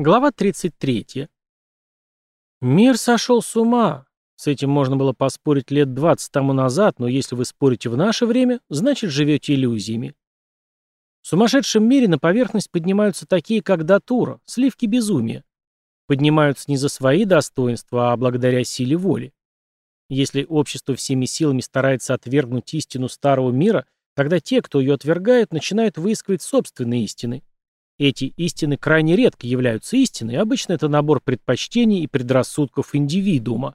Глава 33. Мир сошел с ума. С этим можно было поспорить лет 20 тому назад, но если вы спорите в наше время, значит живете иллюзиями. В сумасшедшем мире на поверхность поднимаются такие, как Датура, сливки безумия. Поднимаются не за свои достоинства, а благодаря силе воли. Если общество всеми силами старается отвергнуть истину старого мира, тогда те, кто ее отвергает, начинают выискивать собственные истины. Эти истины крайне редко являются истиной, обычно это набор предпочтений и предрассудков индивидуума.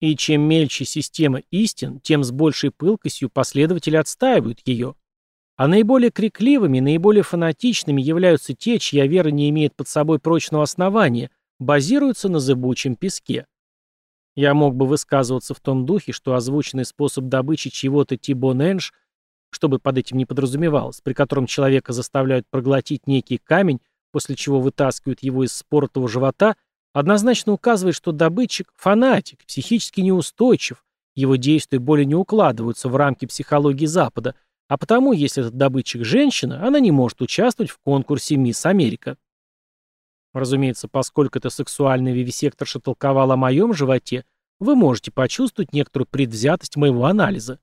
И чем мельче система истин, тем с большей пылкостью последователи отстаивают ее. А наиболее крикливыми, наиболее фанатичными являются те, чья вера не имеет под собой прочного основания, базируются на зыбучем песке. Я мог бы высказываться в том духе, что озвученный способ добычи чего-то тибоненж – чтобы под этим не подразумевалось, при котором человека заставляют проглотить некий камень, после чего вытаскивают его из спортового живота, однозначно указывает, что добытчик – фанатик, психически неустойчив, его действия более не укладываются в рамки психологии Запада, а потому, если этот добытчик – женщина, она не может участвовать в конкурсе «Мисс Америка». Разумеется, поскольку это сексуальный вивисекторша толковал о моем животе, вы можете почувствовать некоторую предвзятость моего анализа.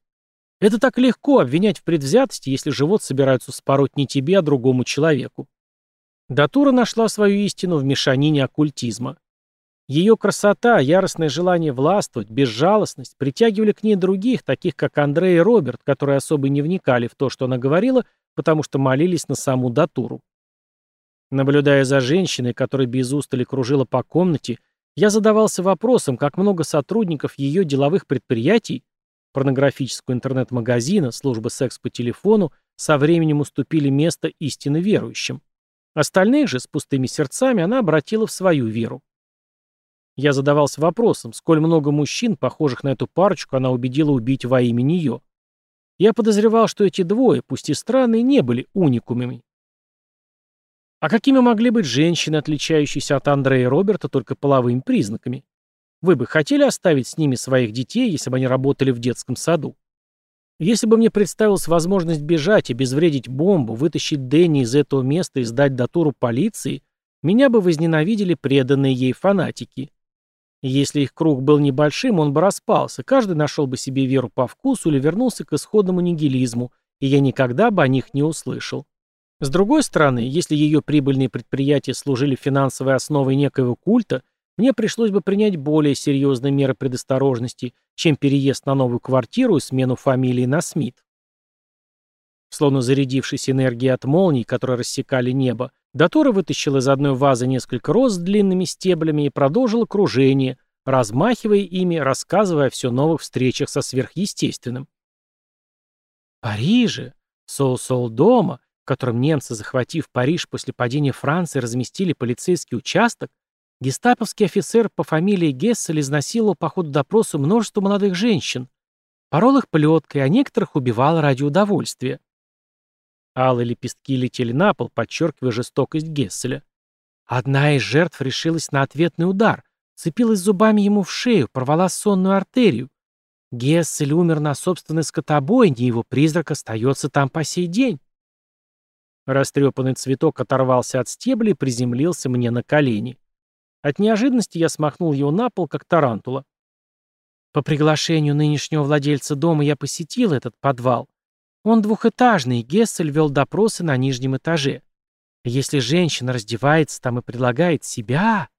Это так легко обвинять в предвзятости, если живот собираются спороть не тебе, а другому человеку. Датура нашла свою истину в мешанине оккультизма. Ее красота, яростное желание властвовать, безжалостность притягивали к ней других, таких как Андрей и Роберт, которые особо не вникали в то, что она говорила, потому что молились на саму Датуру. Наблюдая за женщиной, которая без устали кружила по комнате, я задавался вопросом, как много сотрудников ее деловых предприятий порнографического интернет-магазина, службы секс по телефону со временем уступили место истинно верующим. Остальных же с пустыми сердцами она обратила в свою веру. Я задавался вопросом, сколь много мужчин, похожих на эту парочку, она убедила убить во имя нее. Я подозревал, что эти двое, пусть и странные, не были уникумами. А какими могли быть женщины, отличающиеся от Андрея и Роберта только половыми признаками? Вы бы хотели оставить с ними своих детей, если бы они работали в детском саду? Если бы мне представилась возможность бежать, обезвредить бомбу, вытащить Дэнни из этого места и сдать датуру полиции, меня бы возненавидели преданные ей фанатики. Если их круг был небольшим, он бы распался, каждый нашел бы себе веру по вкусу или вернулся к исходному нигилизму, и я никогда бы о них не услышал. С другой стороны, если ее прибыльные предприятия служили финансовой основой некоего культа – мне пришлось бы принять более серьезные меры предосторожности, чем переезд на новую квартиру и смену фамилии на Смит. Словно зарядившись энергией от молний, которые рассекали небо, Датура вытащила из одной вазы несколько роз с длинными стеблями и продолжила кружение, размахивая ими, рассказывая о все новых встречах со сверхъестественным. В Париже, Соу-Соу дома, в котором немцы, захватив Париж после падения Франции, разместили полицейский участок, Гестаповский офицер по фамилии Гессель изнасиловал по ходу допроса множество молодых женщин, порол их плеткой, а некоторых убивал ради удовольствия. Алые лепестки летели на пол, подчеркивая жестокость Гесселя. Одна из жертв решилась на ответный удар, цепилась зубами ему в шею, порвала сонную артерию. Гессель умер на собственной скотобойне, его призрак остается там по сей день. Растрепанный цветок оторвался от стебля и приземлился мне на колени. От неожиданности я смахнул его на пол, как тарантула. По приглашению нынешнего владельца дома я посетил этот подвал. Он двухэтажный, Гессель вел допросы на нижнем этаже. Если женщина раздевается там и предлагает себя...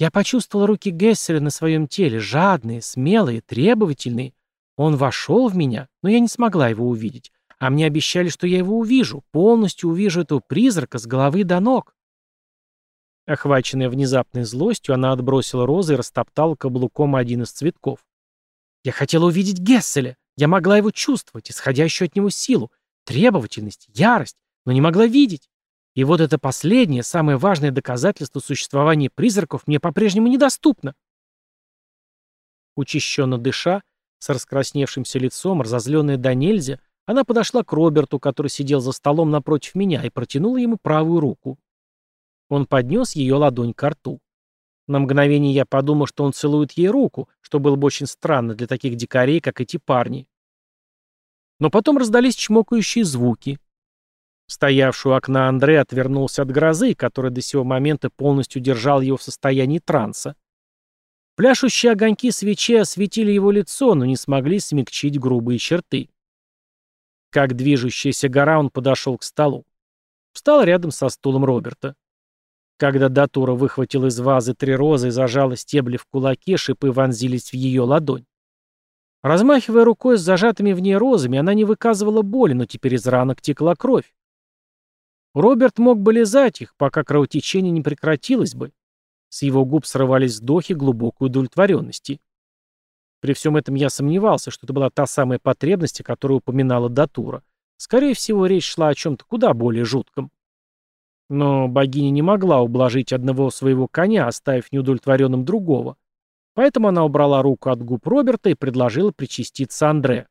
Я почувствовал руки Гесселя на своем теле, жадные, смелые, требовательные. Он вошел в меня, но я не смогла его увидеть. А мне обещали, что я его увижу, полностью увижу этого призрака с головы до ног. Охваченная внезапной злостью, она отбросила розы и растоптала каблуком один из цветков. «Я хотела увидеть Гесселя. Я могла его чувствовать, исходящую от него силу, требовательность, ярость, но не могла видеть. И вот это последнее, самое важное доказательство существования призраков мне по-прежнему недоступно». Учащенно дыша, с раскрасневшимся лицом, разозленная до нельзя, она подошла к Роберту, который сидел за столом напротив меня, и протянула ему правую руку. Он поднес ее ладонь к рту. На мгновение я подумал, что он целует ей руку, что было бы очень странно для таких дикарей, как эти парни. Но потом раздались чмокающие звуки. Стоявший у окна Андре отвернулся от грозы, которая до сего момента полностью держал его в состоянии транса. Пляшущие огоньки свечей осветили его лицо, но не смогли смягчить грубые черты. Как движущаяся гора он подошел к столу. Встал рядом со стулом Роберта. Когда Датура выхватил из вазы три розы и зажала стебли в кулаке, шипы вонзились в ее ладонь. Размахивая рукой с зажатыми в ней розами, она не выказывала боли, но теперь из ранок текла кровь. Роберт мог бы лизать их, пока кровотечение не прекратилось бы. С его губ срывались вздохи глубокой удовлетворенности. При всем этом я сомневался, что это была та самая потребность, о которой упоминала Датура. Скорее всего, речь шла о чем-то куда более жутком. Но богиня не могла ублажить одного своего коня, оставив неудовлетворенным другого. Поэтому она убрала руку от губ Роберта и предложила причаститься Андре.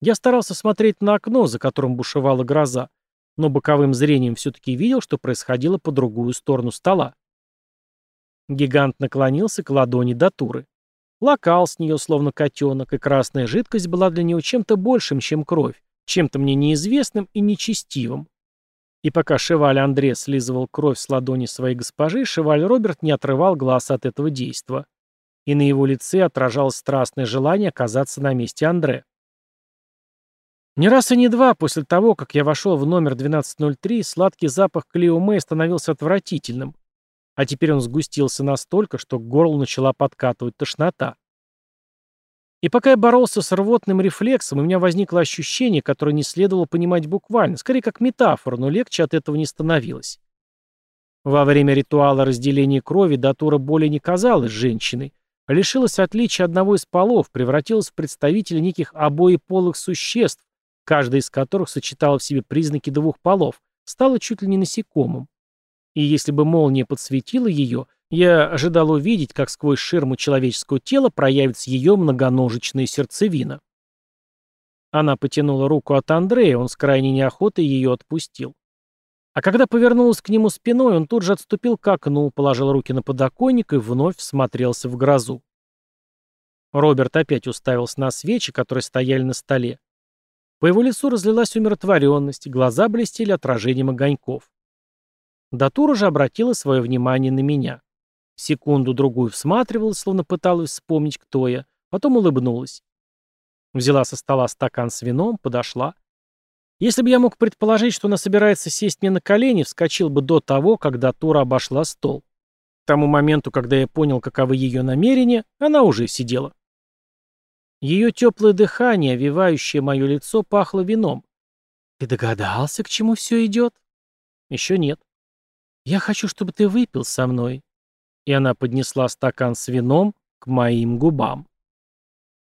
Я старался смотреть на окно, за которым бушевала гроза, но боковым зрением все-таки видел, что происходило по другую сторону стола. Гигант наклонился к ладони Датуры. Лакал с нее, словно котенок, и красная жидкость была для него чем-то большим, чем кровь, чем-то мне неизвестным и нечестивым. И пока Шеваль Андре слизывал кровь с ладони своей госпожи, Шеваль Роберт не отрывал глаз от этого действа. И на его лице отражалось страстное желание оказаться на месте Андре. Не раз и не два после того, как я вошел в номер 1203, сладкий запах Клео Мэй становился отвратительным. А теперь он сгустился настолько, что к горлу начала подкатывать тошнота. И пока я боролся с рвотным рефлексом, у меня возникло ощущение, которое не следовало понимать буквально, скорее как метафора, но легче от этого не становилось. Во время ритуала разделения крови Датура более не казалась женщиной, а лишилась отличия одного из полов, превратилась в представителя неких обоеполых существ, каждый из которых сочетала в себе признаки двух полов, стала чуть ли не насекомым. И если бы молния подсветила ее, я ожидал увидеть, как сквозь ширму человеческого тела проявится ее многоножечная сердцевина. Она потянула руку от Андрея, он с крайней неохотой ее отпустил. А когда повернулась к нему спиной, он тут же отступил к окну, положил руки на подоконник и вновь всмотрелся в грозу. Роберт опять уставился на свечи, которые стояли на столе. По его лицу разлилась умиротворенность, глаза блестели отражением огоньков. Датура же обратила свое внимание на меня. Секунду-другую всматривалась, словно пыталась вспомнить, кто я, потом улыбнулась. Взяла со стола стакан с вином, подошла. Если бы я мог предположить, что она собирается сесть мне на колени, вскочил бы до того, когда Тура обошла стол. К тому моменту, когда я понял, каковы ее намерения, она уже сидела. Ее теплое дыхание, овивающее мое лицо, пахло вином. «Ты догадался, к чему все идет?» «Еще нет». «Я хочу, чтобы ты выпил со мной». И она поднесла стакан с вином к моим губам.